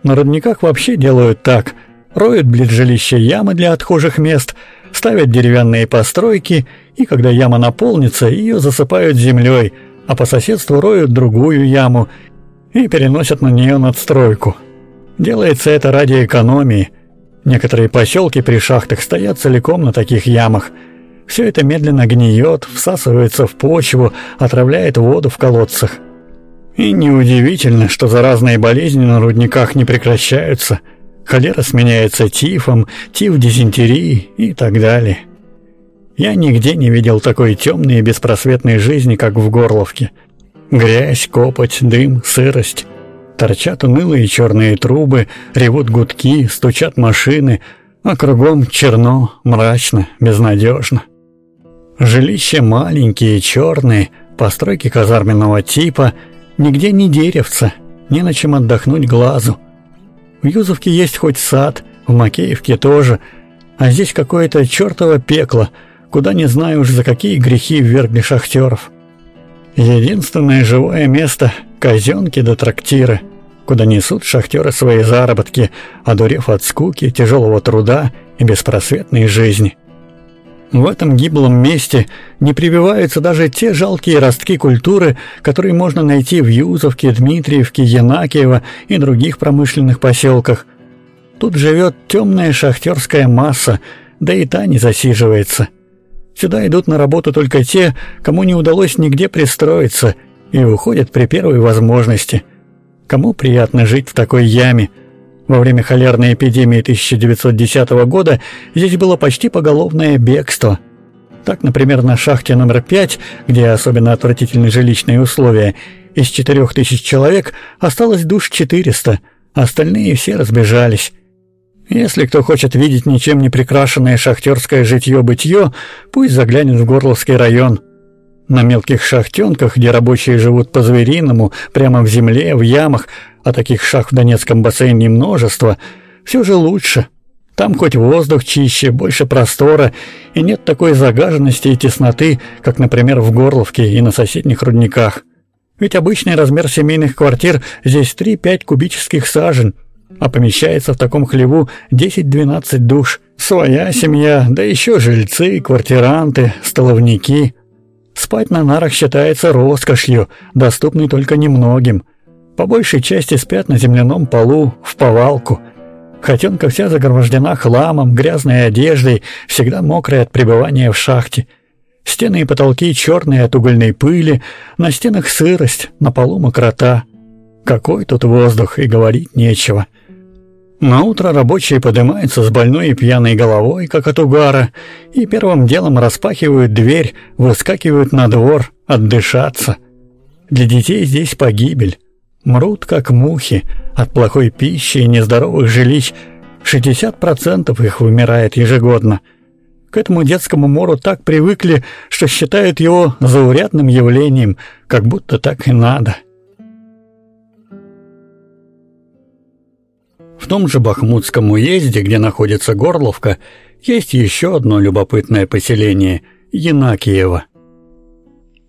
На рудниках вообще делают так. Роют близ ямы для отхожих мест, ставят деревянные постройки – и когда яма наполнится, ее засыпают землей, а по соседству роют другую яму и переносят на нее надстройку. Делается это ради экономии. Некоторые поселки при шахтах стоят целиком на таких ямах. Все это медленно гниет, всасывается в почву, отравляет воду в колодцах. И неудивительно, что заразные болезни на рудниках не прекращаются. Холера сменяется тифом, тиф дизентерией и так далее. Я нигде не видел такой темной и беспросветной жизни, как в Горловке. Грязь, копоть, дым, сырость. Торчат унылые черные трубы, ревут гудки, стучат машины, а кругом черно, мрачно, безнадежно. Жилища маленькие, черные, постройки казарменного типа, нигде не деревца, не на чем отдохнуть глазу. В Юзовке есть хоть сад, в Макеевке тоже, а здесь какое-то чертово пекло — куда не знаю уж за какие грехи ввергли шахтеров. Единственное живое место — казенки да трактиры, куда несут шахтеры свои заработки, одурев от скуки, тяжелого труда и беспросветной жизни. В этом гиблом месте не прививаются даже те жалкие ростки культуры, которые можно найти в Юзовке, Дмитриевке, Янакиево и других промышленных поселках. Тут живет темная шахтерская масса, да и та не засиживается. Сюда идут на работу только те, кому не удалось нигде пристроиться, и уходят при первой возможности. Кому приятно жить в такой яме? Во время холерной эпидемии 1910 года здесь было почти поголовное бегство. Так, например, на шахте номер 5, где особенно отвратительные жилищные условия, из 4000 человек осталось душ 400, остальные все разбежались. Если кто хочет видеть ничем не прикрашенное шахтерское житье-бытье, пусть заглянет в Горловский район. На мелких шахтенках, где рабочие живут по-звериному, прямо в земле, в ямах, а таких шахт в Донецком бассейне множество, все же лучше. Там хоть воздух чище, больше простора, и нет такой загаженности и тесноты, как, например, в Горловке и на соседних рудниках. Ведь обычный размер семейных квартир здесь 3-5 кубических сажен, а помещается в таком хлеву 10-12 душ. Своя семья, да еще жильцы, квартиранты, столовники. Спать на нарах считается роскошью, доступной только немногим. По большей части спят на земляном полу, в повалку. Хотенка вся загромождена хламом, грязной одеждой, всегда мокрая от пребывания в шахте. Стены и потолки черные от угольной пыли, на стенах сырость, на полу мокрота. Какой тут воздух, и говорить нечего. На утро рабочие поднимаются с больной и пьяной головой, как от угара, и первым делом распахивают дверь, выскакивают на двор, отдышаться. Для детей здесь погибель. Мрут, как мухи, от плохой пищи и нездоровых жилищ. 60% их вымирает ежегодно – к этому детскому мору так привыкли, что считают его заурядным явлением, как будто так и надо. В том же Бахмутском уезде, где находится Горловка, есть еще одно любопытное поселение – Янакиево.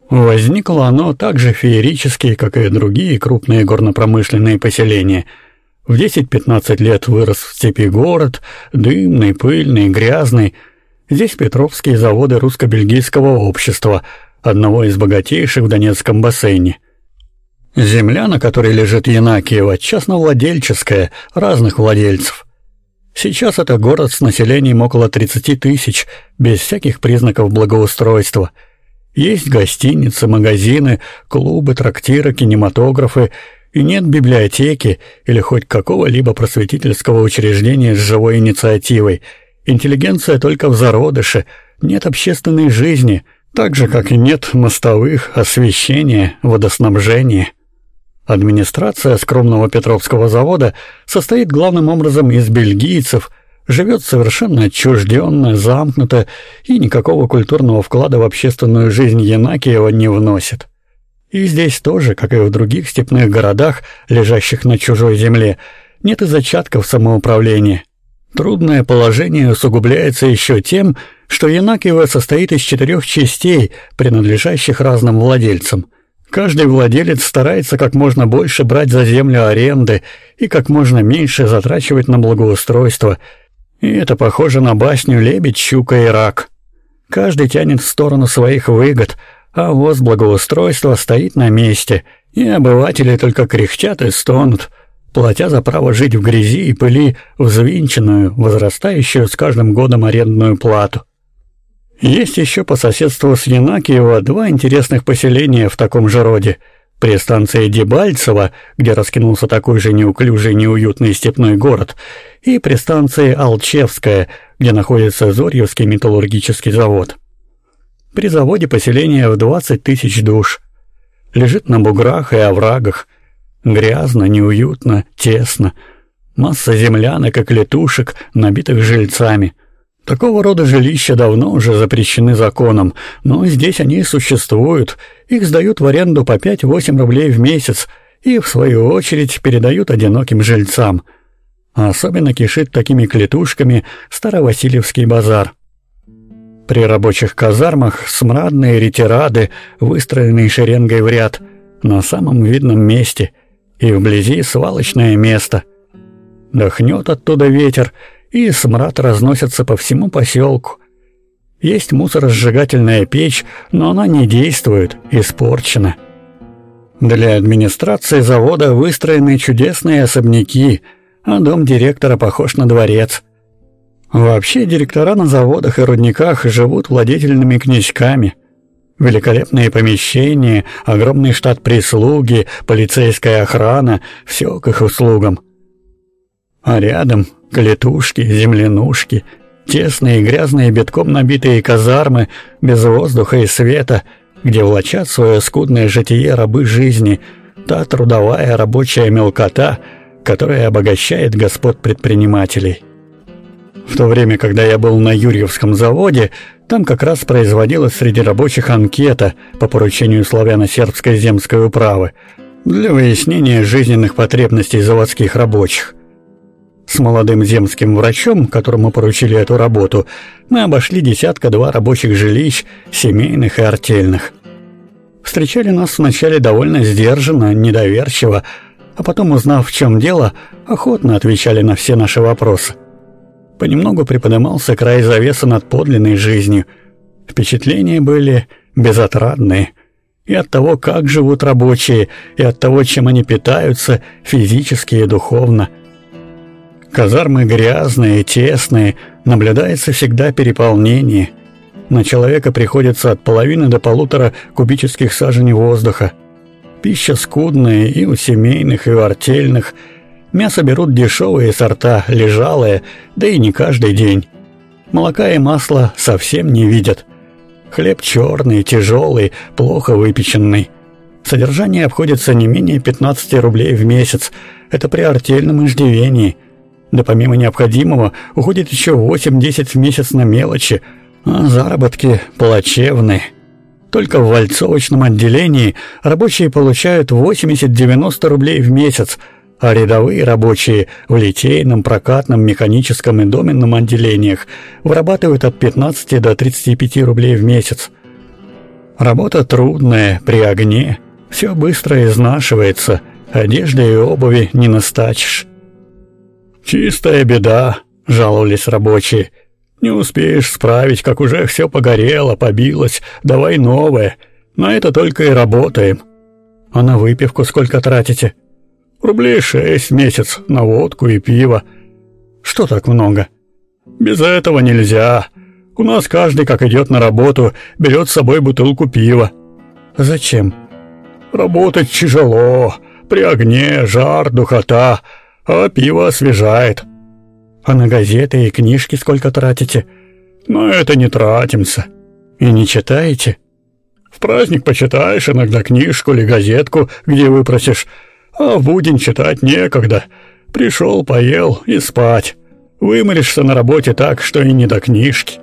Возникло оно так же феерически, как и другие крупные горнопромышленные поселения. В 10-15 лет вырос в степи город, дымный, пыльный, грязный – Здесь Петровские заводы русско-бельгийского общества, одного из богатейших в Донецком бассейне. Земля, на которой лежит Янакиево, частновладельческая, разных владельцев. Сейчас это город с населением около 30 тысяч, без всяких признаков благоустройства. Есть гостиницы, магазины, клубы, трактиры, кинематографы, и нет библиотеки или хоть какого-либо просветительского учреждения с живой инициативой – Интеллигенция только в зародыше, нет общественной жизни, так же, как и нет мостовых, освещения, водоснабжения. Администрация скромного Петровского завода состоит главным образом из бельгийцев, живет совершенно отчужденно, замкнуто и никакого культурного вклада в общественную жизнь Янакиева не вносит. И здесь тоже, как и в других степных городах, лежащих на чужой земле, нет и зачатков самоуправления. Трудное положение усугубляется еще тем, что Янакиево состоит из четырех частей, принадлежащих разным владельцам. Каждый владелец старается как можно больше брать за землю аренды и как можно меньше затрачивать на благоустройство. И это похоже на басню «Лебедь, щука и рак». Каждый тянет в сторону своих выгод, а воз благоустройства стоит на месте, и обыватели только кряхтят и стонут – платя за право жить в грязи и пыли взвинченную, возрастающую с каждым годом арендную плату. Есть еще по соседству с Янакиево два интересных поселения в таком же роде. При станции Дебальцево, где раскинулся такой же неуклюжий неуютный степной город, и при станции Алчевская, где находится Зорьевский металлургический завод. При заводе поселение в 20 тысяч душ. Лежит на буграх и оврагах, Грязно, неуютно, тесно. Масса землянок и клетушек, набитых жильцами. Такого рода жилища давно уже запрещены законом, но здесь они существуют. Их сдают в аренду по 5-8 рублей в месяц и, в свою очередь, передают одиноким жильцам. особенно кишит такими клетушками Старовасильевский базар. При рабочих казармах смрадные ретирады, выстроенные шеренгой в ряд, на самом видном месте – и вблизи свалочное место. Дохнет оттуда ветер, и смрад разносится по всему поселку. Есть мусоросжигательная печь, но она не действует, испорчена. Для администрации завода выстроены чудесные особняки, а дом директора похож на дворец. Вообще директора на заводах и рудниках живут владетельными князьками – Великолепные помещения, огромный штат прислуги, полицейская охрана — все к их услугам. А рядом клетушки, землянушки, тесные, грязные, битком набитые казармы, без воздуха и света, где влачат свое скудное житие рабы жизни, та трудовая рабочая мелкота, которая обогащает господ предпринимателей. В то время, когда я был на Юрьевском заводе, там как раз производилась среди рабочих анкета по поручению славяно-сербской земской управы для выяснения жизненных потребностей заводских рабочих. С молодым земским врачом, которому поручили эту работу, мы обошли десятка-два рабочих жилищ, семейных и артельных. Встречали нас вначале довольно сдержанно, недоверчиво, а потом, узнав, в чем дело, охотно отвечали на все наши вопросы. Понемногу приподнимался край завеса над подлинной жизнью. Впечатления были безотрадные. И от того, как живут рабочие, и от того, чем они питаются физически и духовно. Казармы грязные, тесные, наблюдается всегда переполнение. На человека приходится от половины до полутора кубических саженей воздуха. Пища скудная и у семейных, и у артельных – Мясо берут дешевые сорта, лежалые, да и не каждый день. Молока и масла совсем не видят. Хлеб черный, тяжелый, плохо выпеченный. Содержание обходится не менее 15 рублей в месяц. Это при артельном иждивении. Да помимо необходимого уходит еще 8-10 в месяц на мелочи, а заработки плачевные. Только в вальцовочном отделении рабочие получают 80-90 рублей в месяц – а рядовые рабочие в литейном, прокатном, механическом и доменном отделениях вырабатывают от 15 до 35 рублей в месяц. Работа трудная, при огне, все быстро изнашивается, одежды и обуви не настачишь. «Чистая беда», — жаловались рабочие. «Не успеешь справить, как уже все погорело, побилось, давай новое. На это только и работаем». «А на выпивку сколько тратите?» Рублей шесть в месяц на водку и пиво. Что так много? Без этого нельзя. У нас каждый, как идет на работу, берет с собой бутылку пива. Зачем? Работать тяжело. При огне жар, духота, а пиво освежает. А на газеты и книжки сколько тратите? На это не тратимся. И не читаете? В праздник почитаешь иногда книжку или газетку, где выпросишь, а в будень читать некогда. Пришел, поел и спать. Выморишься на работе так, что и не до книжки.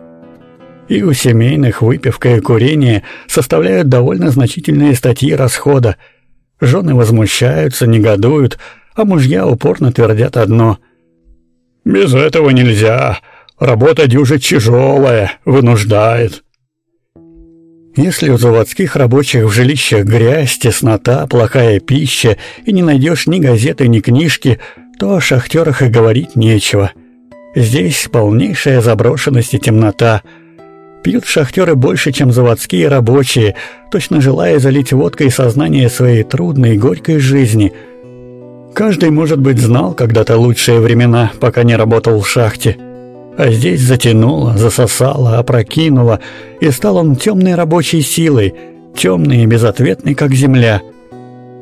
И у семейных выпивка и курение составляют довольно значительные статьи расхода. Жены возмущаются, негодуют, а мужья упорно твердят одно. «Без этого нельзя. Работа дюжа тяжелая, вынуждает». Если у заводских рабочих в жилищах грязь, теснота, плохая пища, и не найдешь ни газеты, ни книжки, то о шахтерах и говорить нечего. Здесь полнейшая заброшенность и темнота. Пьют шахтеры больше, чем заводские рабочие, точно желая залить водкой сознание своей трудной, горькой жизни. Каждый, может быть, знал когда-то лучшие времена, пока не работал в шахте. А здесь затянуло, засосало, опрокинуло, и стал он темной рабочей силой, темный и безответный, как земля.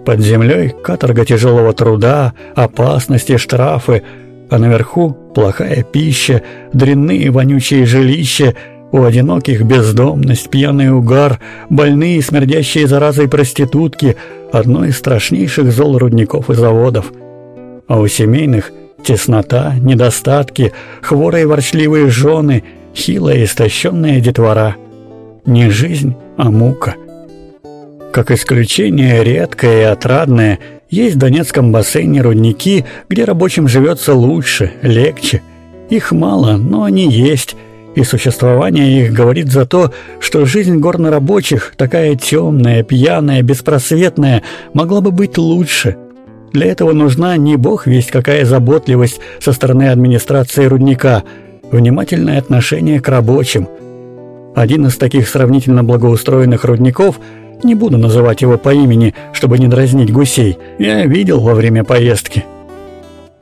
Под землей каторга тяжелого труда, опасности, штрафы, а наверху плохая пища, дрянные вонючие жилища, у одиноких бездомность, пьяный угар, больные смердящие заразой проститутки, одно из страшнейших зол рудников и заводов. А у семейных – Теснота, недостатки, хворые ворчливые жены, хилая истощенная детвора. Не жизнь, а мука. Как исключение редкое и отрадное, есть в Донецком бассейне рудники, где рабочим живется лучше, легче. Их мало, но они есть, и существование их говорит за то, что жизнь горнорабочих, такая темная, пьяная, беспросветная, могла бы быть лучше – для этого нужна не бог весть какая заботливость со стороны администрации рудника, внимательное отношение к рабочим. Один из таких сравнительно благоустроенных рудников, не буду называть его по имени, чтобы не дразнить гусей, я видел во время поездки.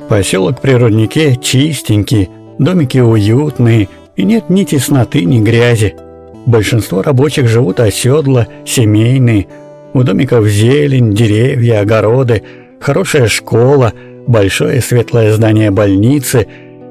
Поселок при руднике чистенький, домики уютные, и нет ни тесноты, ни грязи. Большинство рабочих живут оседло, семейные. У домиков зелень, деревья, огороды – хорошая школа, большое светлое здание больницы,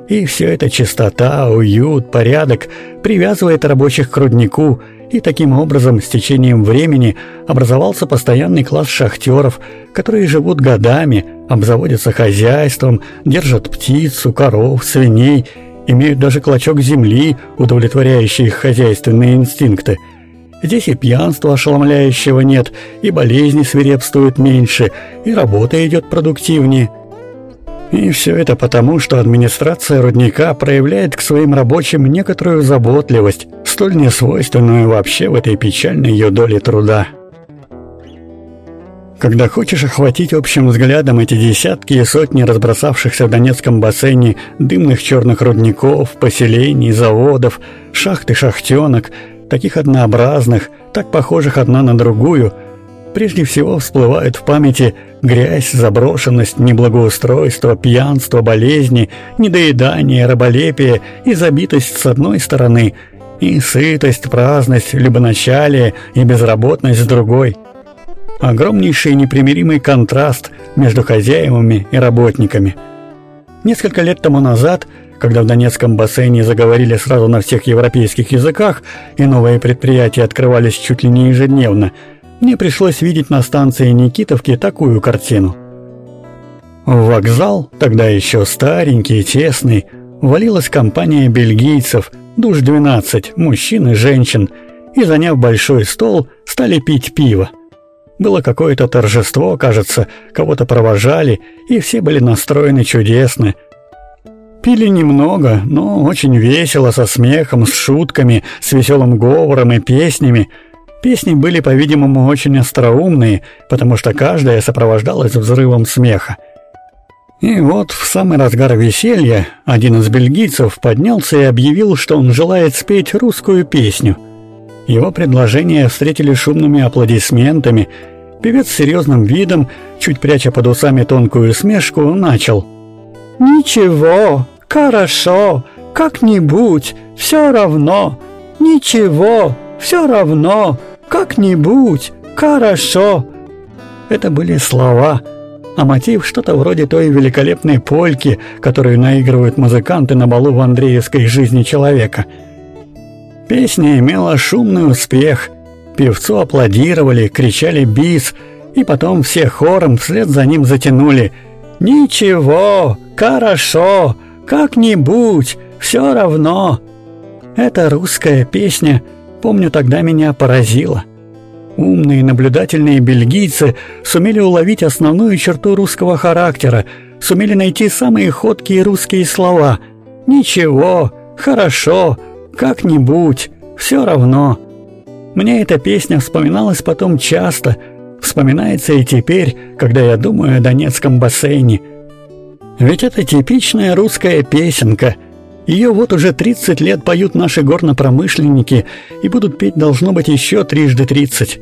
и все это чистота, уют, порядок привязывает рабочих к руднику, и таким образом с течением времени образовался постоянный класс шахтеров, которые живут годами, обзаводятся хозяйством, держат птицу, коров, свиней имеют даже клочок земли, удовлетворяющий их хозяйственные инстинкты. Здесь и пьянства ошеломляющего нет, и болезни свирепствуют меньше, и работа идет продуктивнее. И все это потому, что администрация рудника проявляет к своим рабочим некоторую заботливость, столь несвойственную вообще в этой печальной ее доле труда. Когда хочешь охватить общим взглядом эти десятки и сотни разбросавшихся в Донецком бассейне дымных черных рудников, поселений, заводов, шахт и шахтенок, таких однообразных, так похожих одна на другую, прежде всего всплывают в памяти грязь, заброшенность, неблагоустройство, пьянство, болезни, недоедание, раболепие и забитость с одной стороны, и сытость, праздность, любоначалие и безработность с другой – огромнейший непримиримый контраст между хозяевами и работниками. Несколько лет тому назад, когда в Донецком бассейне заговорили сразу на всех европейских языках и новые предприятия открывались чуть ли не ежедневно, мне пришлось видеть на станции Никитовки такую картину. Вокзал, тогда еще старенький и тесный, валилась компания бельгийцев, душ 12, мужчин и женщин, и, заняв большой стол, стали пить пиво. Было какое-то торжество, кажется, кого-то провожали, и все были настроены чудесно. Пили немного, но очень весело, со смехом, с шутками, с веселым говором и песнями. Песни были, по-видимому, очень остроумные, потому что каждая сопровождалась взрывом смеха. И вот в самый разгар веселья один из бельгийцев поднялся и объявил, что он желает спеть русскую песню – его предложение встретили шумными аплодисментами. Певец с серьезным видом, чуть пряча под усами тонкую смешку, начал. «Ничего, хорошо, как-нибудь, все равно. Ничего, все равно, как-нибудь, хорошо». Это были слова, а мотив что-то вроде той великолепной польки, которую наигрывают музыканты на балу в Андреевской жизни человека – Песня имела шумный успех. Певцу аплодировали, кричали «бис», и потом все хором вслед за ним затянули «Ничего, хорошо, как-нибудь, все равно». Эта русская песня, помню, тогда меня поразила. Умные наблюдательные бельгийцы сумели уловить основную черту русского характера, сумели найти самые ходкие русские слова «Ничего, хорошо, как-нибудь, все равно. Мне эта песня вспоминалась потом часто, вспоминается и теперь, когда я думаю о Донецком бассейне. Ведь это типичная русская песенка. Ее вот уже 30 лет поют наши горнопромышленники и будут петь должно быть еще трижды 30.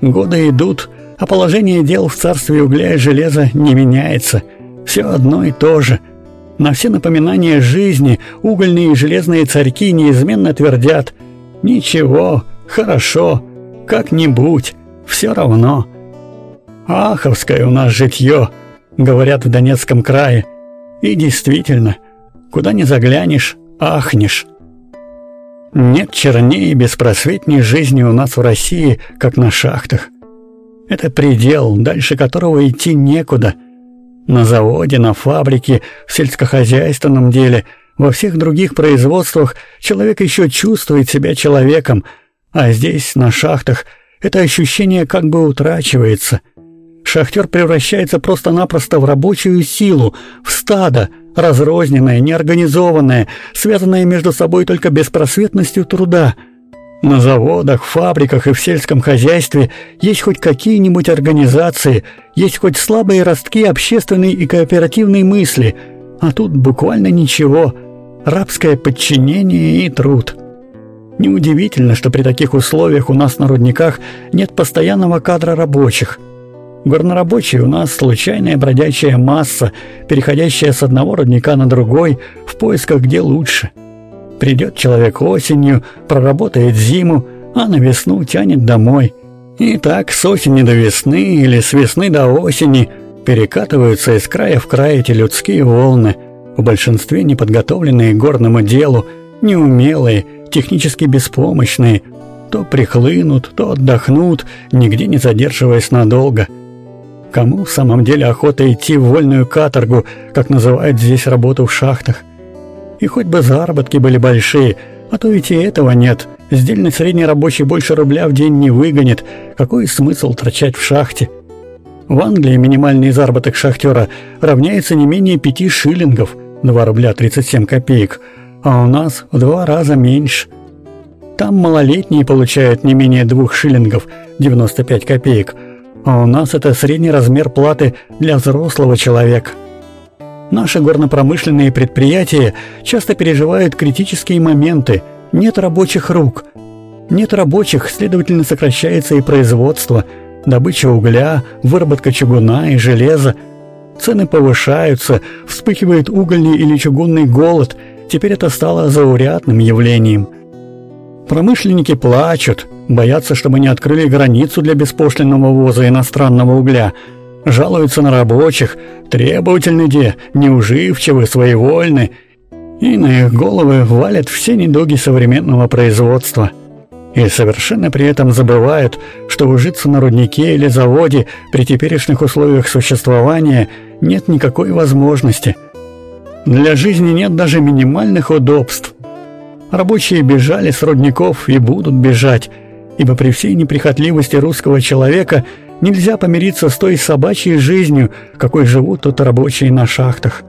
Годы идут, а положение дел в царстве угля и железа не меняется. Все одно и то же – на все напоминания жизни угольные и железные царьки неизменно твердят «Ничего, хорошо, как-нибудь, все равно». «Аховское у нас житье», — говорят в Донецком крае. И действительно, куда ни заглянешь, ахнешь. Нет чернее и беспросветней жизни у нас в России, как на шахтах. Это предел, дальше которого идти некуда — на заводе, на фабрике, в сельскохозяйственном деле, во всех других производствах человек еще чувствует себя человеком, а здесь, на шахтах, это ощущение как бы утрачивается. Шахтер превращается просто-напросто в рабочую силу, в стадо, разрозненное, неорганизованное, связанное между собой только беспросветностью труда – на заводах, фабриках и в сельском хозяйстве есть хоть какие-нибудь организации, есть хоть слабые ростки общественной и кооперативной мысли, а тут буквально ничего, рабское подчинение и труд. Неудивительно, что при таких условиях у нас на рудниках нет постоянного кадра рабочих. Горнорабочие у нас случайная бродячая масса, переходящая с одного рудника на другой в поисках где лучше – Придет человек осенью, проработает зиму, а на весну тянет домой. И так с осени до весны или с весны до осени перекатываются из края в край эти людские волны, в большинстве неподготовленные к горному делу, неумелые, технически беспомощные, то прихлынут, то отдохнут, нигде не задерживаясь надолго. Кому в самом деле охота идти в вольную каторгу, как называют здесь работу в шахтах? И хоть бы заработки были большие, а то ведь и этого нет. Сдельный средний рабочий больше рубля в день не выгонит. Какой смысл торчать в шахте? В Англии минимальный заработок шахтера равняется не менее пяти шиллингов, 2 рубля 37 копеек, а у нас в два раза меньше. Там малолетние получают не менее двух шиллингов, 95 копеек, а у нас это средний размер платы для взрослого человека. Наши горнопромышленные предприятия часто переживают критические моменты. Нет рабочих рук. Нет рабочих, следовательно, сокращается и производство, добыча угля, выработка чугуна и железа. Цены повышаются, вспыхивает угольный или чугунный голод. Теперь это стало заурядным явлением. Промышленники плачут, боятся, чтобы не открыли границу для беспошлинного ввоза иностранного угля – жалуются на рабочих, требовательны де, неуживчивы, своевольны, и на их головы валят все недуги современного производства. И совершенно при этом забывают, что ужиться на руднике или заводе при теперешних условиях существования нет никакой возможности. Для жизни нет даже минимальных удобств. Рабочие бежали с рудников и будут бежать, ибо при всей неприхотливости русского человека – Нельзя помириться с той собачьей жизнью, какой живут тут рабочие на шахтах.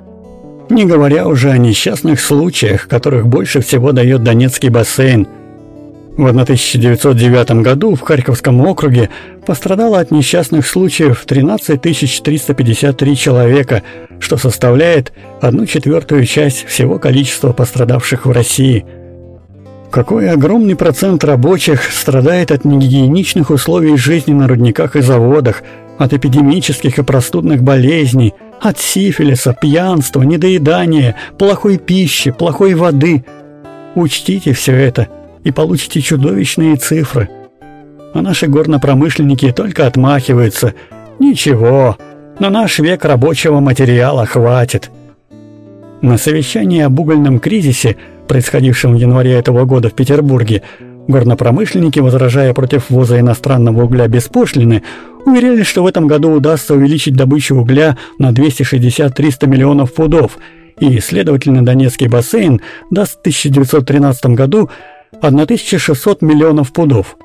Не говоря уже о несчастных случаях, которых больше всего дает Донецкий бассейн. В 1909 году в Харьковском округе пострадало от несчастных случаев 13 353 человека, что составляет одну четвертую часть всего количества пострадавших в России – какой огромный процент рабочих страдает от негигиеничных условий жизни на рудниках и заводах, от эпидемических и простудных болезней, от сифилиса, пьянства, недоедания, плохой пищи, плохой воды. Учтите все это и получите чудовищные цифры. А наши горнопромышленники только отмахиваются. Ничего, на наш век рабочего материала хватит. На совещании об угольном кризисе происходившем в январе этого года в Петербурге, горнопромышленники, возражая против ввоза иностранного угля без пошлины, уверяли, что в этом году удастся увеличить добычу угля на 260-300 миллионов пудов, и, следовательно, Донецкий бассейн даст в 1913 году 1600 миллионов пудов.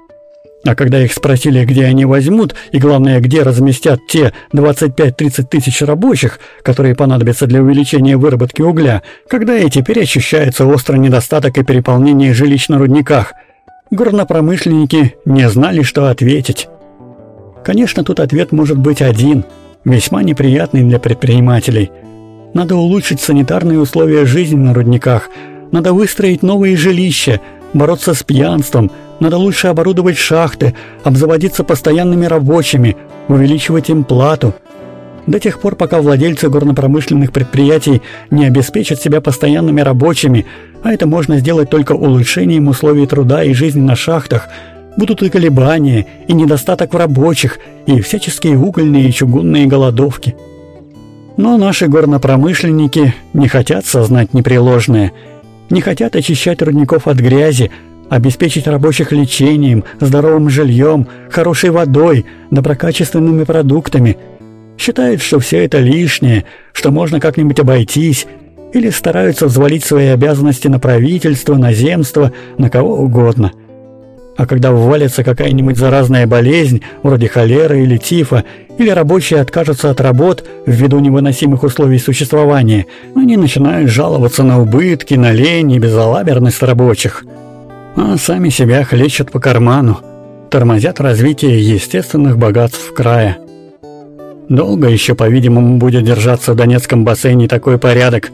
А когда их спросили, где они возьмут, и главное, где разместят те 25-30 тысяч рабочих, которые понадобятся для увеличения выработки угля, когда и теперь ощущается острый недостаток и переполнение жилищ на рудниках, горнопромышленники не знали, что ответить. Конечно, тут ответ может быть один, весьма неприятный для предпринимателей. Надо улучшить санитарные условия жизни на рудниках, надо выстроить новые жилища, бороться с пьянством – надо лучше оборудовать шахты, обзаводиться постоянными рабочими, увеличивать им плату. До тех пор, пока владельцы горнопромышленных предприятий не обеспечат себя постоянными рабочими, а это можно сделать только улучшением условий труда и жизни на шахтах, будут и колебания, и недостаток в рабочих, и всяческие угольные и чугунные голодовки. Но наши горнопромышленники не хотят сознать непреложное, не хотят очищать рудников от грязи, обеспечить рабочих лечением, здоровым жильем, хорошей водой, доброкачественными продуктами. Считают, что все это лишнее, что можно как-нибудь обойтись, или стараются взвалить свои обязанности на правительство, на земство, на кого угодно. А когда ввалится какая-нибудь заразная болезнь, вроде холеры или тифа, или рабочие откажутся от работ ввиду невыносимых условий существования, они начинают жаловаться на убытки, на лень и безалаберность рабочих – а сами себя хлещут по карману, тормозят развитие естественных богатств края. Долго еще, по-видимому, будет держаться в Донецком бассейне такой порядок,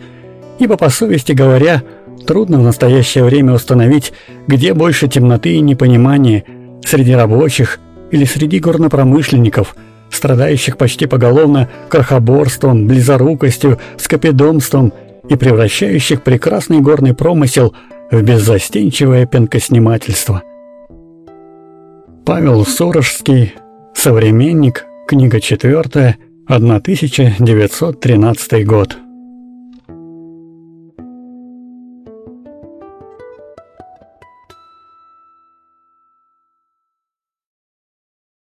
ибо, по совести говоря, трудно в настоящее время установить, где больше темноты и непонимания среди рабочих или среди горнопромышленников, страдающих почти поголовно крохоборством, близорукостью, скопидомством и превращающих прекрасный горный промысел – в беззастенчивое пенкоснимательство. Павел Сурожский, современник, книга четвертая, 1913 год.